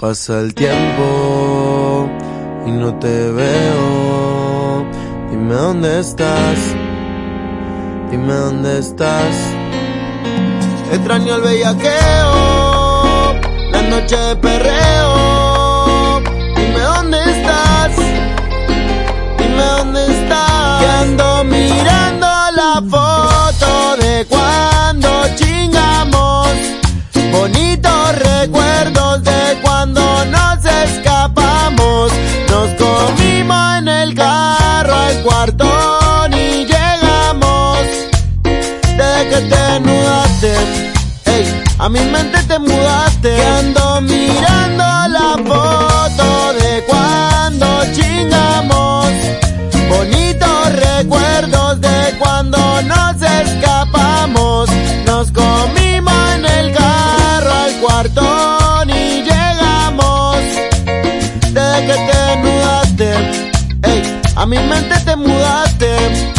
Pasa el tiempo y no te veo. Dime dónde estás. Dime dónde estás. Extraño el bellaqueo, la noche de perreo. Dime dónde estás. Dime dónde estás. Cuarto ni llegamos. Desde que te mudaste, ey, a mi mente te mudaste. Ando mirando la foto de cuando chingamos. Bonitos recuerdos de cuando nos escapamos. Nos comimos en el carro al cuarto ni llegamos. Desde que te mudaste, mi mente te mudaste.